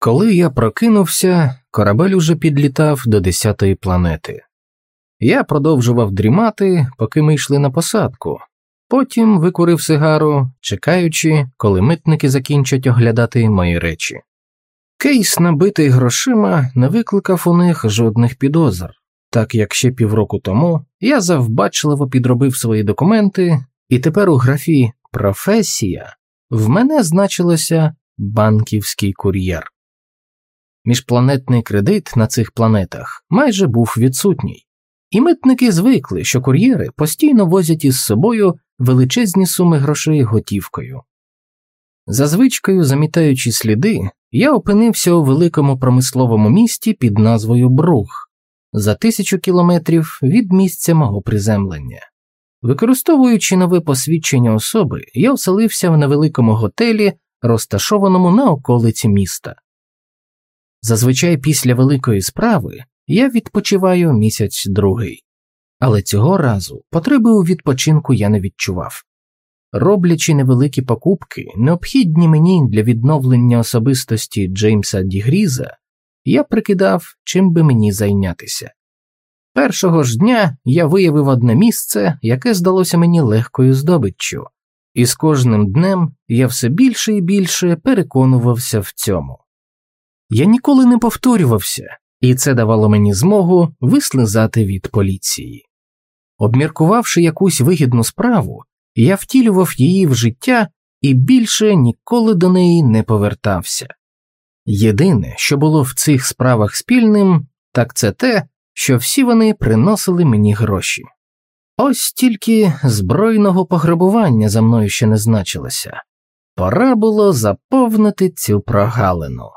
Коли я прокинувся, корабель уже підлітав до десятої планети. Я продовжував дрімати, поки ми йшли на посадку, потім викурив сигару, чекаючи, коли митники закінчать оглядати мої речі. Кейс, набитий грошима, не викликав у них жодних підозр, так як ще півроку тому я завбачливо підробив свої документи, і тепер у графі професія в мене значилося банківський кур'єр. Міжпланетний кредит на цих планетах майже був відсутній, і митники звикли, що кур'єри постійно возять із собою величезні суми грошей готівкою. За звичкою, замітаючи сліди, я опинився у великому промисловому місті під назвою Бруг за тисячу кілометрів від місця мого приземлення. Використовуючи нове посвідчення особи, я оселився в невеликому готелі, розташованому на околиці міста. Зазвичай після великої справи я відпочиваю місяць другий, але цього разу потреби у відпочинку я не відчував. Роблячи невеликі покупки, необхідні мені для відновлення особистості Джеймса Дігріза, я прикидав, чим би мені зайнятися. Першого ж дня я виявив одне місце, яке здалося мені легкою здобиччю, і з кожним днем я все більше і більше переконувався в цьому. Я ніколи не повторювався, і це давало мені змогу вислизати від поліції. Обміркувавши якусь вигідну справу, я втілював її в життя і більше ніколи до неї не повертався. Єдине, що було в цих справах спільним, так це те, що всі вони приносили мені гроші. Ось тільки збройного пограбування за мною ще не значилося пора було заповнити цю прогалину.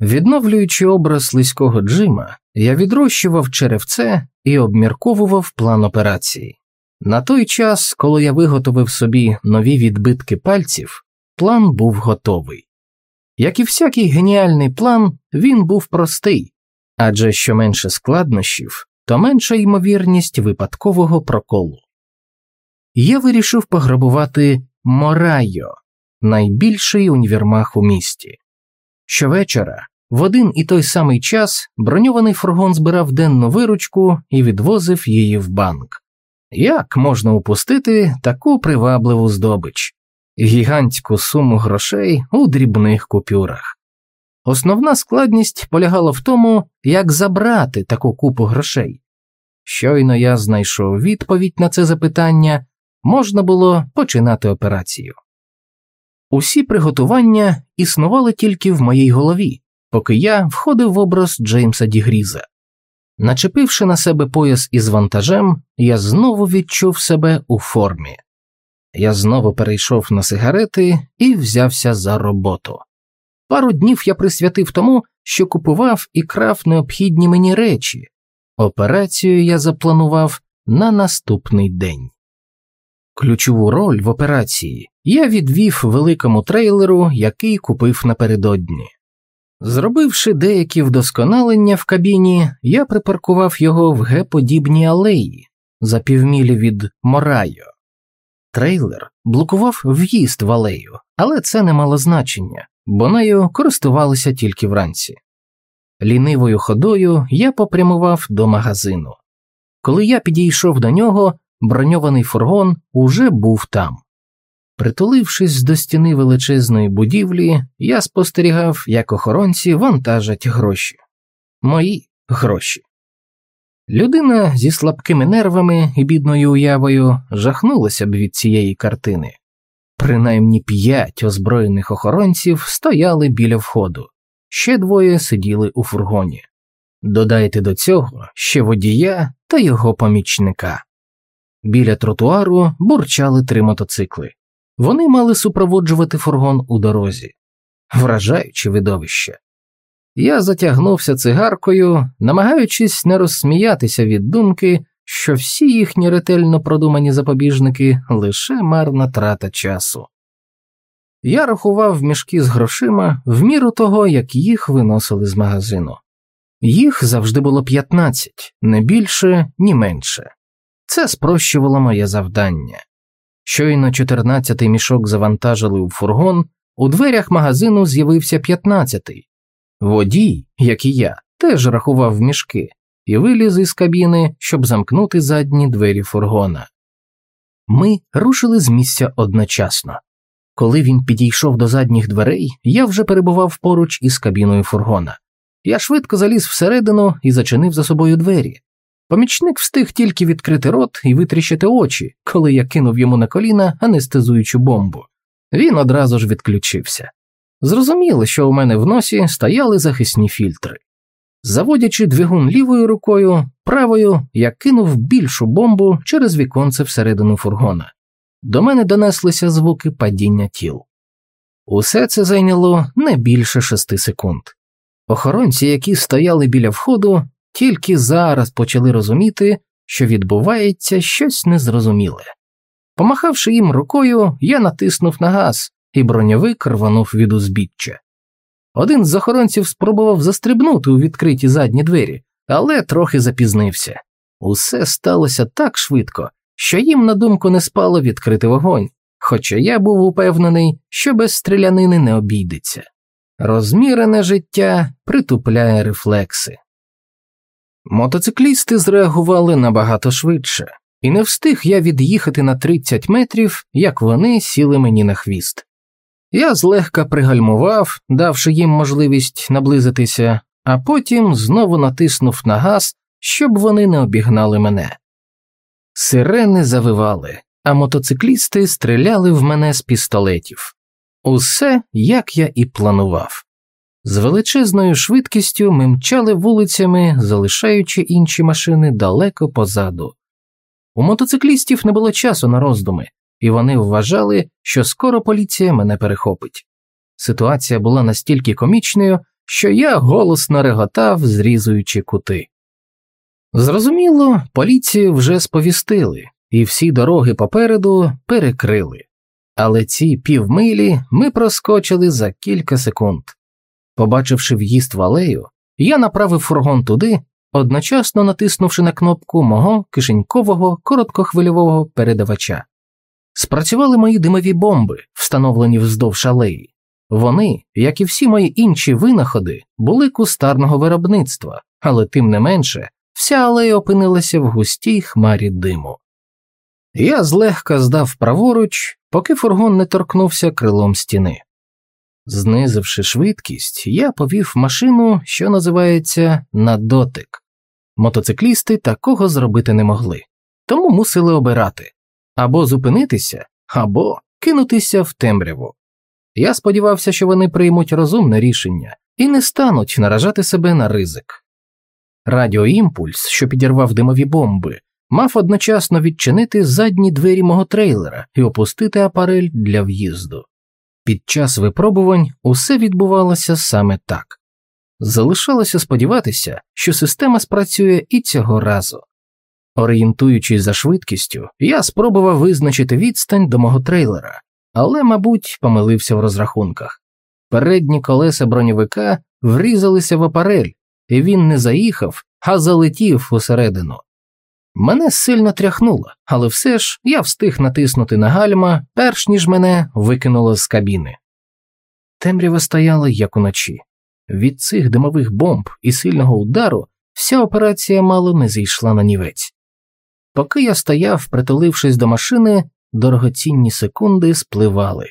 Відновлюючи образ лиського Джима, я відрощував черевце і обмірковував план операції. На той час, коли я виготовив собі нові відбитки пальців, план був готовий. Як і всякий геніальний план, він був простий, адже що менше складнощів, то менша ймовірність випадкового проколу. Я вирішив пограбувати Морайо, найбільший універмаг у місті. Щовечора, в один і той самий час, броньований фургон збирав денну виручку і відвозив її в банк. Як можна упустити таку привабливу здобич, гігантську суму грошей у дрібних купюрах? Основна складність полягала в тому, як забрати таку купу грошей. Щойно я знайшов відповідь на це запитання, можна було починати операцію. Усі приготування існували тільки в моїй голові, поки я входив в образ Джеймса Дігріза. Начепивши на себе пояс із вантажем, я знову відчув себе у формі. Я знову перейшов на сигарети і взявся за роботу. Пару днів я присвятив тому, що купував і крав необхідні мені речі. Операцію я запланував на наступний день. Ключову роль в операції я відвів великому трейлеру, який купив напередодні. Зробивши деякі вдосконалення в кабіні, я припаркував його в Г-подібній алеї за півмілі від Морайо. Трейлер блокував в'їзд в алею, але це не мало значення, бо нею користувалися тільки вранці. Лінивою ходою я попрямував до магазину. Коли я підійшов до нього, броньований фургон уже був там. Притулившись до стіни величезної будівлі, я спостерігав, як охоронці вантажать гроші. Мої гроші. Людина зі слабкими нервами і бідною уявою жахнулася б від цієї картини. Принаймні п'ять озброєних охоронців стояли біля входу, ще двоє сиділи у фургоні. Додайте до цього ще водія та його помічника. Біля тротуару бурчали три мотоцикли. Вони мали супроводжувати фургон у дорозі, вражаюче видовище. Я затягнувся цигаркою, намагаючись не розсміятися від думки, що всі їхні ретельно продумані запобіжники лише марна трата часу. Я рахував мішки з грошима в міру того, як їх виносили з магазину. Їх завжди було 15, не більше, ні менше. Це спрощувало моє завдання. Щойно 14-й мішок завантажили у фургон, у дверях магазину з'явився п'ятнадцятий. Водій, як і я, теж рахував мішки і виліз із кабіни, щоб замкнути задні двері фургона. Ми рушили з місця одночасно. Коли він підійшов до задніх дверей, я вже перебував поруч із кабіною фургона. Я швидко заліз всередину і зачинив за собою двері. Помічник встиг тільки відкрити рот і витріщити очі, коли я кинув йому на коліна анестезуючу бомбу. Він одразу ж відключився. Зрозуміло, що у мене в носі стояли захисні фільтри. Заводячи двигун лівою рукою, правою я кинув більшу бомбу через віконце всередину фургона. До мене донеслися звуки падіння тіл. Усе це зайняло не більше шести секунд. Охоронці, які стояли біля входу, тільки зараз почали розуміти, що відбувається щось незрозуміле. Помахавши їм рукою, я натиснув на газ, і броньовик рванув від узбіччя. Один з охоронців спробував застрибнути у відкриті задні двері, але трохи запізнився. Усе сталося так швидко, що їм на думку не спало відкрити вогонь, хоча я був упевнений, що без стрілянини не обійдеться. Розмірене життя притупляє рефлекси. Мотоциклісти зреагували набагато швидше, і не встиг я від'їхати на 30 метрів, як вони сіли мені на хвіст. Я злегка пригальмував, давши їм можливість наблизитися, а потім знову натиснув на газ, щоб вони не обігнали мене. Сирени завивали, а мотоциклісти стріляли в мене з пістолетів. Усе, як я і планував. З величезною швидкістю ми мчали вулицями, залишаючи інші машини далеко позаду. У мотоциклістів не було часу на роздуми, і вони вважали, що скоро поліція мене перехопить. Ситуація була настільки комічною, що я голосно реготав, зрізуючи кути. Зрозуміло, поліцію вже сповістили, і всі дороги попереду перекрили, але ці півмилі ми проскочили за кілька секунд. Побачивши в'їзд в алею, я направив фургон туди, одночасно натиснувши на кнопку мого кишенькового короткохвильового передавача. Спрацювали мої димові бомби, встановлені вздовж алеї. Вони, як і всі мої інші винаходи, були кустарного виробництва, але тим не менше вся алея опинилася в густій хмарі диму. Я злегка здав праворуч, поки фургон не торкнувся крилом стіни. Знизивши швидкість, я повів машину, що називається на дотик. Мотоциклісти такого зробити не могли, тому мусили обирати або зупинитися, або кинутися в темряву. Я сподівався, що вони приймуть розумне рішення і не стануть наражати себе на ризик. Радіоімпульс, що підірвав димові бомби, мав одночасно відчинити задні двері мого трейлера і опустити апарель для в'їзду. Під час випробувань усе відбувалося саме так. Залишалося сподіватися, що система спрацює і цього разу. Орієнтуючись за швидкістю, я спробував визначити відстань до мого трейлера, але, мабуть, помилився в розрахунках. Передні колеса броньовика врізалися в апарель, і він не заїхав, а залетів усередину. Мене сильно тряхнуло, але все ж я встиг натиснути на гальма, перш ніж мене викинуло з кабіни. Темрява стояла, як уночі. Від цих димових бомб і сильного удару вся операція мало не зійшла на нівець. Поки я стояв, притулившись до машини, дорогоцінні секунди спливали.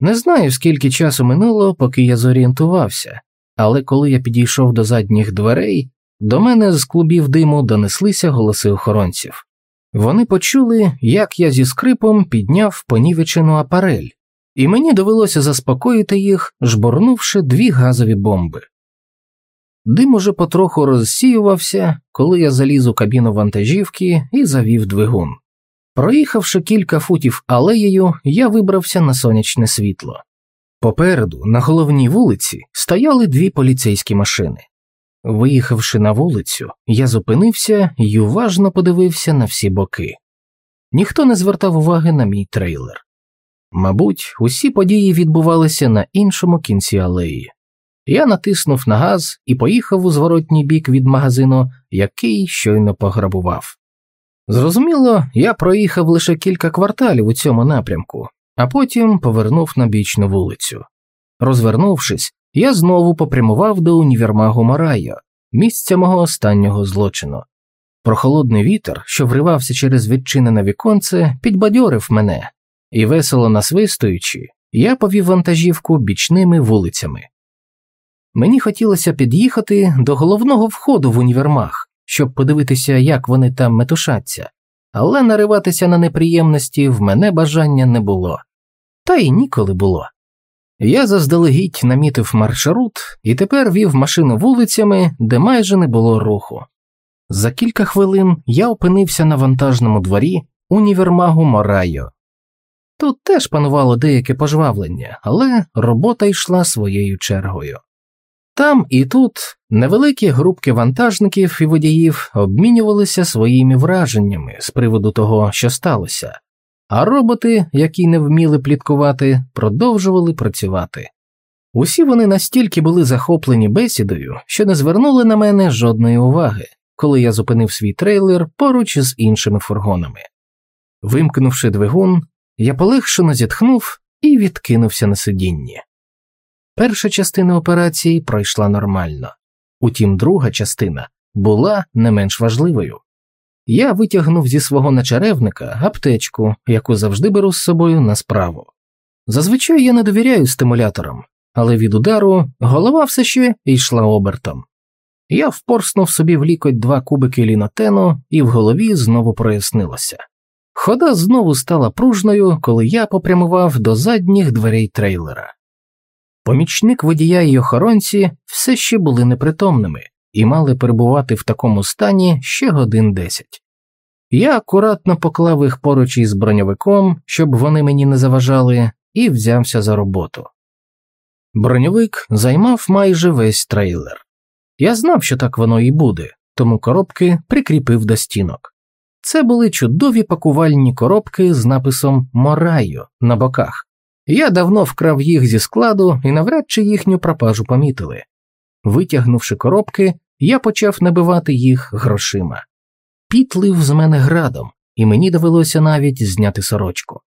Не знаю, скільки часу минуло, поки я зорієнтувався, але коли я підійшов до задніх дверей, до мене з клубів диму донеслися голоси охоронців. Вони почули, як я зі скрипом підняв понівечену апарель, і мені довелося заспокоїти їх, жбурнувши дві газові бомби. Дим уже потроху розсіювався, коли я заліз у кабіну вантажівки і завів двигун. Проїхавши кілька футів алеєю, я вибрався на сонячне світло. Попереду, на головній вулиці, стояли дві поліцейські машини. Виїхавши на вулицю, я зупинився і уважно подивився на всі боки. Ніхто не звертав уваги на мій трейлер. Мабуть, усі події відбувалися на іншому кінці алеї. Я натиснув на газ і поїхав у зворотній бік від магазину, який щойно пограбував. Зрозуміло, я проїхав лише кілька кварталів у цьому напрямку, а потім повернув на бічну вулицю. Розвернувшись, я знову попрямував до універмагу Марайо, місця мого останнього злочину. Прохолодний вітер, що вривався через відчинене віконце, підбадьорив мене, і, весело насвистуючи, я повів вантажівку бічними вулицями. Мені хотілося під'їхати до головного входу в універмаг, щоб подивитися, як вони там метушаться, але нариватися на неприємності в мене бажання не було, та й ніколи було. Я заздалегідь намітив маршрут і тепер вів машину вулицями, де майже не було руху. За кілька хвилин я опинився на вантажному дворі універмагу Морайо. Тут теж панувало деяке пожвавлення, але робота йшла своєю чергою. Там і тут невеликі групки вантажників і водіїв обмінювалися своїми враженнями з приводу того, що сталося, а роботи, які не вміли пліткувати, продовжували працювати. Усі вони настільки були захоплені бесідою, що не звернули на мене жодної уваги, коли я зупинив свій трейлер поруч із іншими фургонами. Вимкнувши двигун, я полегшено зітхнув і відкинувся на сидінні. Перша частина операції пройшла нормально, утім, друга частина була не менш важливою. Я витягнув зі свого начеревника аптечку, яку завжди беру з собою на справу. Зазвичай я не довіряю стимуляторам, але від удару голова все ще йшла обертом. Я впорснув собі в лікоть два кубики лінотену, і в голові знову прояснилося. Хода знову стала пружною, коли я попрямував до задніх дверей трейлера. Помічник водія і охоронці все ще були непритомними і мали перебувати в такому стані ще годин десять. Я акуратно поклав їх поруч із броньовиком, щоб вони мені не заважали, і взявся за роботу. Броньовик займав майже весь трейлер. Я знав, що так воно і буде, тому коробки прикріпив до стінок. Це були чудові пакувальні коробки з написом Мораю на боках. Я давно вкрав їх зі складу і навряд чи їхню пропажу помітили. Витягнувши коробки, я почав набивати їх грошима. Піт лив з мене градом, і мені довелося навіть зняти сорочку.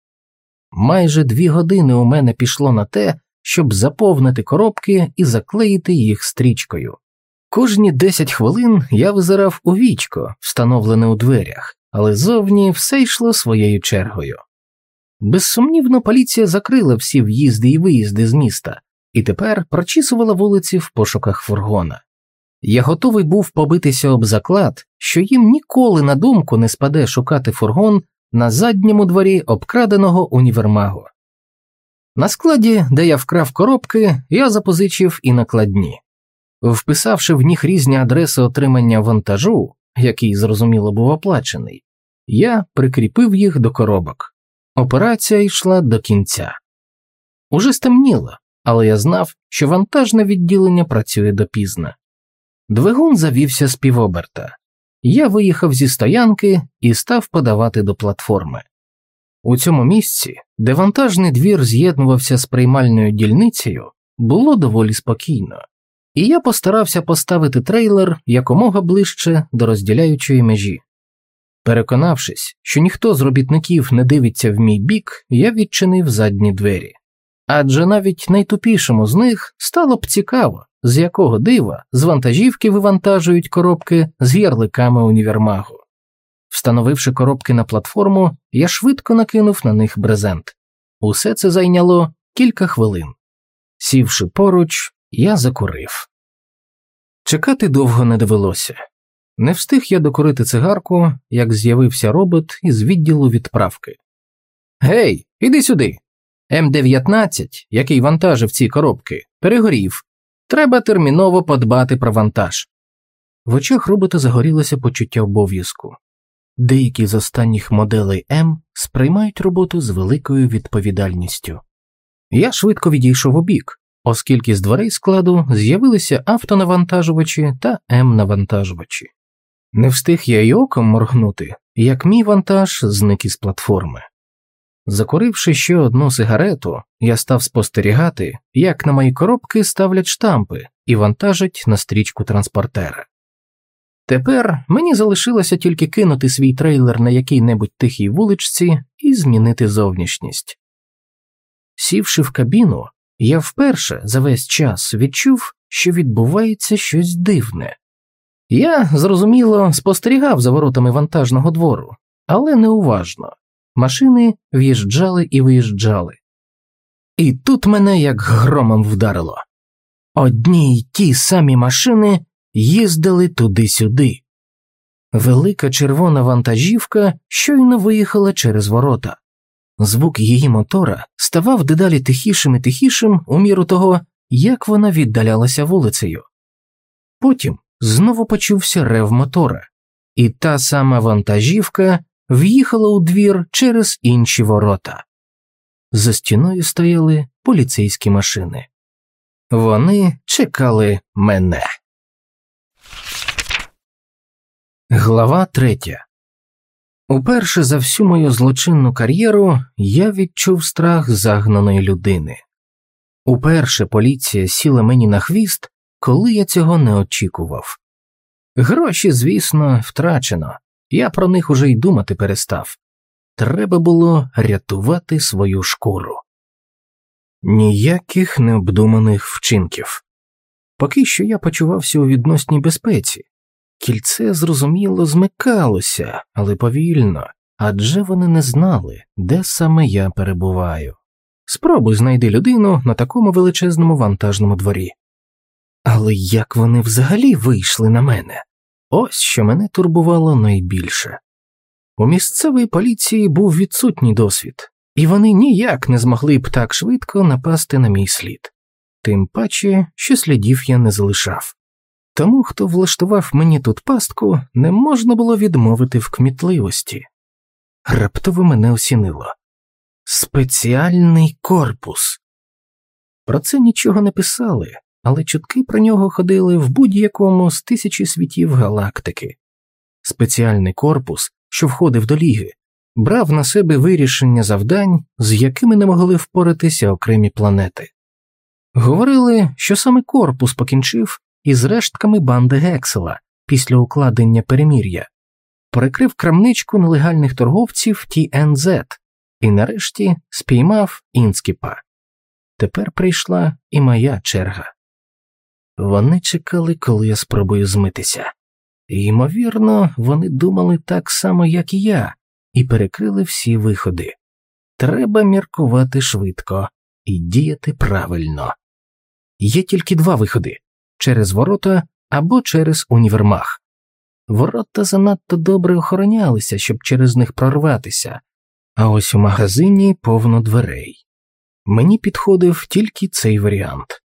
Майже дві години у мене пішло на те, щоб заповнити коробки і заклеїти їх стрічкою. Кожні десять хвилин я визирав у вічко, встановлене у дверях, але зовні все йшло своєю чергою. Безсумнівно, поліція закрила всі в'їзди і виїзди з міста і тепер прочісувала вулиці в пошуках фургона. Я готовий був побитися об заклад, що їм ніколи на думку не спаде шукати фургон на задньому дворі обкраденого універмагу. На складі, де я вкрав коробки, я запозичив і накладні. Вписавши в них різні адреси отримання вантажу, який зрозуміло був оплачений, я прикріпив їх до коробок. Операція йшла до кінця. Уже стемніло, але я знав, що вантажне відділення працює допізно. Двигун завівся з півоберта. Я виїхав зі стоянки і став подавати до платформи. У цьому місці, де вантажний двір з'єднувався з приймальною дільницею, було доволі спокійно, і я постарався поставити трейлер якомога ближче до розділяючої межі. Переконавшись, що ніхто з робітників не дивиться в мій бік, я відчинив задні двері. Адже навіть найтупішому з них стало б цікаво, з якого дива з вантажівки вивантажують коробки з ярликами універмагу. Встановивши коробки на платформу, я швидко накинув на них брезент. Усе це зайняло кілька хвилин. Сівши поруч, я закурив. Чекати довго не довелося. Не встиг я докурити цигарку, як з'явився робот із відділу відправки. Гей, іди сюди. М19, який вантажив ці коробки, перегорів. Треба терміново подбати про вантаж. В очах робота загорілося почуття обов'язку. Деякі з останніх моделей М сприймають роботу з великою відповідальністю. Я швидко відійшов у бік, оскільки з дверей складу з'явилися автонавантажувачі та М-навантажувачі. Не встиг я й оком моргнути, як мій вантаж зник із платформи. Закуривши ще одну сигарету, я став спостерігати, як на мої коробки ставлять штампи і вантажать на стрічку транспортера. Тепер мені залишилося тільки кинути свій трейлер на якій-небудь тихій вуличці і змінити зовнішність. Сівши в кабіну, я вперше за весь час відчув, що відбувається щось дивне. Я, зрозуміло, спостерігав за воротами вантажного двору, але неуважно. Машини в'їжджали і виїжджали. І тут мене як громом вдарило. Одні й ті самі машини їздили туди-сюди. Велика червона вантажівка щойно виїхала через ворота. Звук її мотора ставав дедалі тихішим і тихішим у міру того, як вона віддалялася вулицею. Потім знову почувся рев мотора, і та сама вантажівка в'їхала у двір через інші ворота. За стіною стояли поліцейські машини. Вони чекали мене. Глава третя. Уперше за всю мою злочинну кар'єру я відчув страх загнаної людини. Уперше поліція сіла мені на хвіст, коли я цього не очікував. Гроші, звісно, втрачено, я про них уже й думати перестав. Треба було рятувати свою шкуру. Ніяких необдуманих вчинків. Поки що я почувався у відносній безпеці. Кільце зрозуміло змикалося, але повільно, адже вони не знали, де саме я перебуваю. Спробуй знайди людину на такому величезному вантажному дворі. Але як вони взагалі вийшли на мене? Ось що мене турбувало найбільше. У місцевої поліції був відсутній досвід, і вони ніяк не змогли б так швидко напасти на мій слід, тим паче, що слідів я не залишав. Тому, хто влаштував мені тут пастку, не можна було відмовити в кмітливості. Раптово мене осінило спеціальний корпус. Про це нічого не писали, але чутки про нього ходили в будь-якому з тисячі світів галактики. Спеціальний корпус, що входив до ліги, брав на себе вирішення завдань, з якими не могли впоратися окремі планети. Говорили, що саме корпус покінчив із рештками банди Гексела після укладення перемір'я, перекрив крамничку нелегальних торговців TNZ і нарешті спіймав інскіпа. Тепер прийшла і моя черга. Вони чекали, коли я спробую змитися. Ймовірно, вони думали так само, як і я, і перекрили всі виходи. Треба міркувати швидко і діяти правильно. Є тільки два виходи через ворота або через універмаг. Ворота занадто добре охоронялися, щоб через них прорватися, а ось у магазині повно дверей. Мені підходив тільки цей варіант.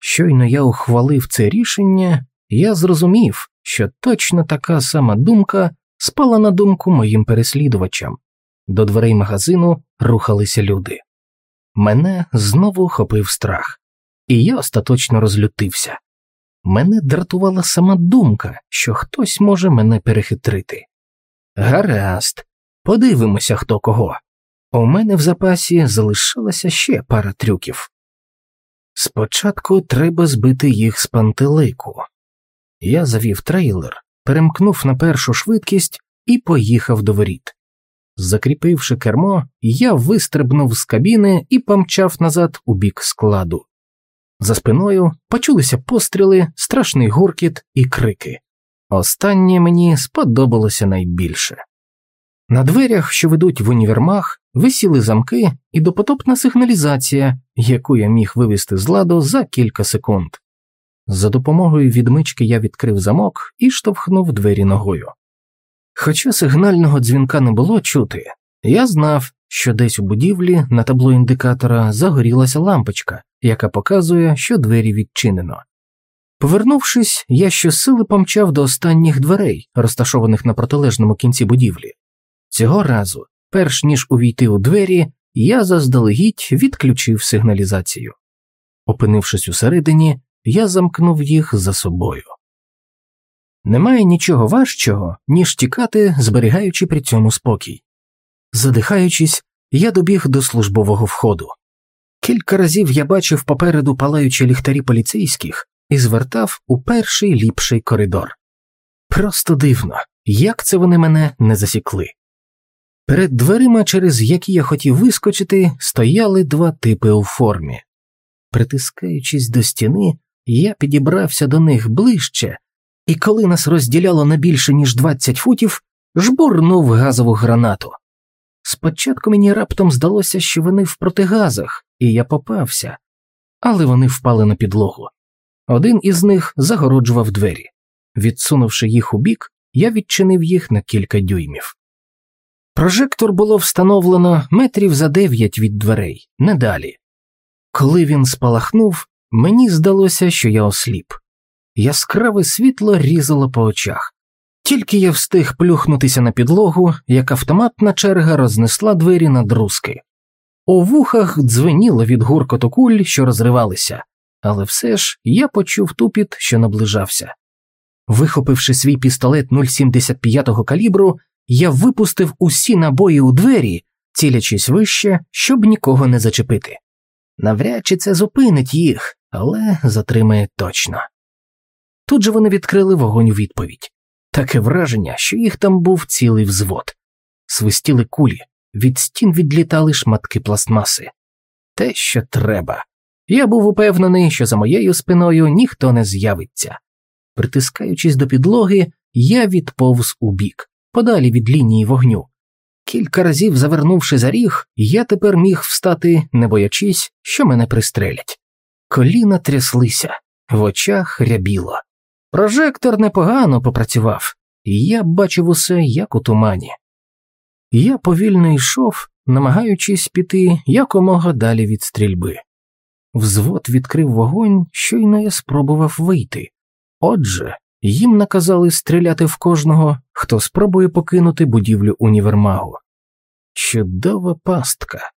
Щойно я ухвалив це рішення, я зрозумів, що точно така сама думка спала на думку моїм переслідувачам. До дверей магазину рухалися люди. Мене знову хопив страх, і я остаточно розлютився. Мене дратувала сама думка, що хтось може мене перехитрити. Гаразд, подивимося, хто кого. У мене в запасі залишилася ще пара трюків. Спочатку треба збити їх з пантелику. Я завів трейлер, перемкнув на першу швидкість і поїхав до воріт. Закріпивши кермо, я вистрибнув з кабіни і помчав назад у бік складу. За спиною почулися постріли, страшний гуркіт і крики. Останнє мені сподобалося найбільше. На дверях, що ведуть в універмаг, висіли замки і допотопна сигналізація, яку я міг вивести з ладу за кілька секунд. За допомогою відмички я відкрив замок і штовхнув двері ногою. Хоча сигнального дзвінка не було чути, я знав, що десь у будівлі на табло індикатора загорілася лампочка, яка показує, що двері відчинено. Повернувшись, я щосили помчав до останніх дверей, розташованих на протилежному кінці будівлі. Цього разу, перш ніж увійти у двері, я заздалегідь відключив сигналізацію. Опинившись усередині, я замкнув їх за собою. Немає нічого важчого, ніж тікати, зберігаючи при цьому спокій. Задихаючись, я добіг до службового входу. Кілька разів я бачив попереду палаючі ліхтарі поліцейських і звертав у перший ліпший коридор. Просто дивно, як це вони мене не засікли. Перед дверима, через які я хотів вискочити, стояли два типи у формі. Притискаючись до стіни, я підібрався до них ближче, і коли нас розділяло на більше ніж 20 футів, жбурнув газову гранату. Спочатку мені раптом здалося, що вони в протигазах, і я попався, але вони впали на підлогу. Один із них загороджував двері. Відсунувши їх у бік, я відчинив їх на кілька дюймів. Прожектор було встановлено метрів за дев'ять від дверей, не далі. Коли він спалахнув, мені здалося, що я осліп. Яскраве світло різало по очах. Тільки я встиг плюхнутися на підлогу, як автоматна черга рознесла двері на друзки. У вухах дзвеніло від гуркоту куль, що розривалися, але все ж я почув тупіт, що наближався. Вихопивши свій пістолет 0,75 калібру, я випустив усі набої у двері, цілячись вище, щоб нікого не зачепити. Навряд чи це зупинить їх, але затримає точно. Тут же вони відкрили вогонь у відповідь таке враження, що їх там був цілий взвод. Свистіли кулі, від стін відлітали шматки пластмаси. Те, що треба. Я був упевнений, що за моєю спиною ніхто не з'явиться. Притискаючись до підлоги, я відповз у бік, подалі від лінії вогню. Кілька разів завернувши за ріг, я тепер міг встати, не боячись, що мене пристрелять. Коліна тряслися, в очах рябіло. Прожектор непогано попрацював, і я бачив усе як у тумані. Я повільно йшов, намагаючись піти якомога далі від стрільби. Взвод відкрив вогонь, щойно я спробував вийти. Отже, їм наказали стріляти в кожного, хто спробує покинути будівлю універмагу. Чудова пастка.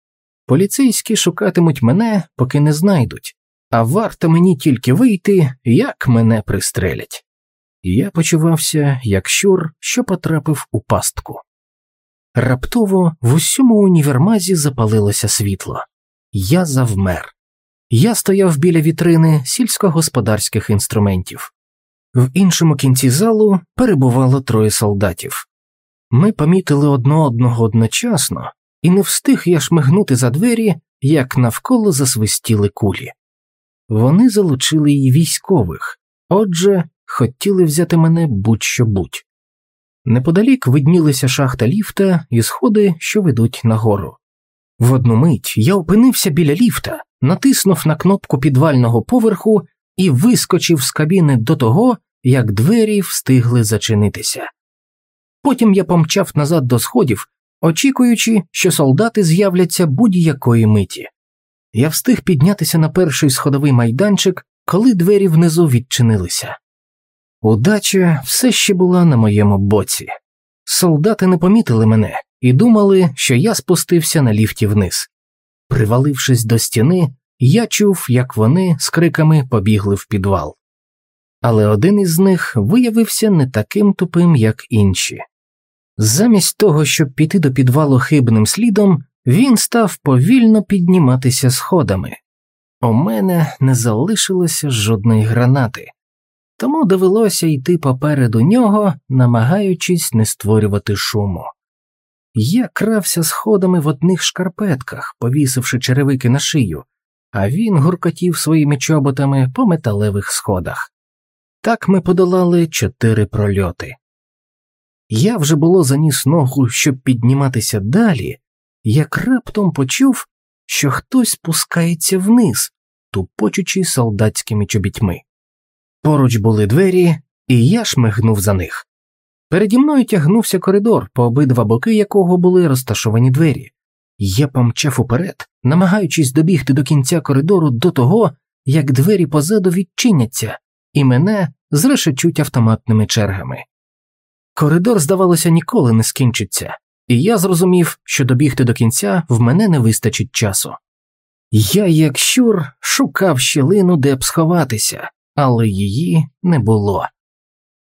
Поліцейські шукатимуть мене, поки не знайдуть, а варто мені тільки вийти, як мене пристрелять. Я почувався як щур, що потрапив у пастку. Раптово в усьому універмазі запалилося світло. Я завмер. Я стояв біля вітрини сільськогосподарських інструментів. В іншому кінці залу перебувало троє солдатів. Ми помітили одно одного одночасно, і не встиг я шмигнути за двері, як навколо засвистіли кулі. Вони залучили й військових, отже, хотіли взяти мене будь-що будь. Неподалік виднілися шахта ліфта і сходи, що ведуть нагору. В одну мить я опинився біля ліфта, натиснув на кнопку підвального поверху і вискочив з кабіни до того, як двері встигли зачинитися. Потім я помчав назад до сходів, очікуючи, що солдати з'являться будь-якої миті. Я встиг піднятися на перший сходовий майданчик, коли двері внизу відчинилися. Удача все ще була на моєму боці. Солдати не помітили мене і думали, що я спустився на ліфті вниз. Привалившись до стіни, я чув, як вони з криками побігли в підвал. Але один із них виявився не таким тупим, як інші. Замість того, щоб піти до підвалу хибним слідом, він став повільно підніматися сходами. У мене не залишилося жодної гранати, тому довелося йти попереду нього, намагаючись не створювати шуму. Я крався сходами в одних шкарпетках, повісивши черевики на шию, а він гуркотів своїми чоботами по металевих сходах. Так ми подолали чотири прольоти. Я вже було заніс ногу, щоб підніматися далі, як раптом почув, що хтось спускається вниз, тупочучи солдатськими чобітьми. Поруч були двері, і я шмигнув за них. Переді мною тягнувся коридор, по обидва боки якого були розташовані двері. Я помчав уперед, намагаючись добігти до кінця коридору до того, як двері позаду відчиняться, і мене зрешечуть автоматними чергами. Коридор, здавалося, ніколи не скінчиться, і я зрозумів, що добігти до кінця в мене не вистачить часу. Я, як щур, шукав щілину, де б сховатися, але її не було.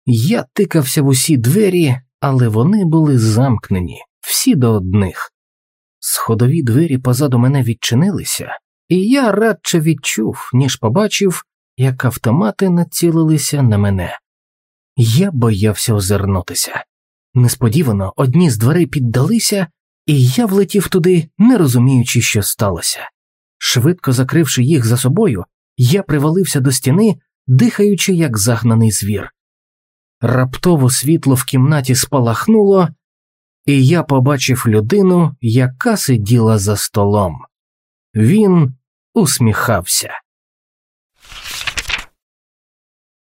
Я тикався в усі двері, але вони були замкнені, всі до одних. Сходові двері позаду мене відчинилися, і я радше відчув, ніж побачив, як автомати націлилися на мене. Я боявся озирнутися. Несподівано одні з дверей піддалися, і я влетів туди, не розуміючи, що сталося. Швидко закривши їх за собою, я привалився до стіни, дихаючи, як загнаний звір. Раптово світло в кімнаті спалахнуло, і я побачив людину, яка сиділа за столом. Він усміхався.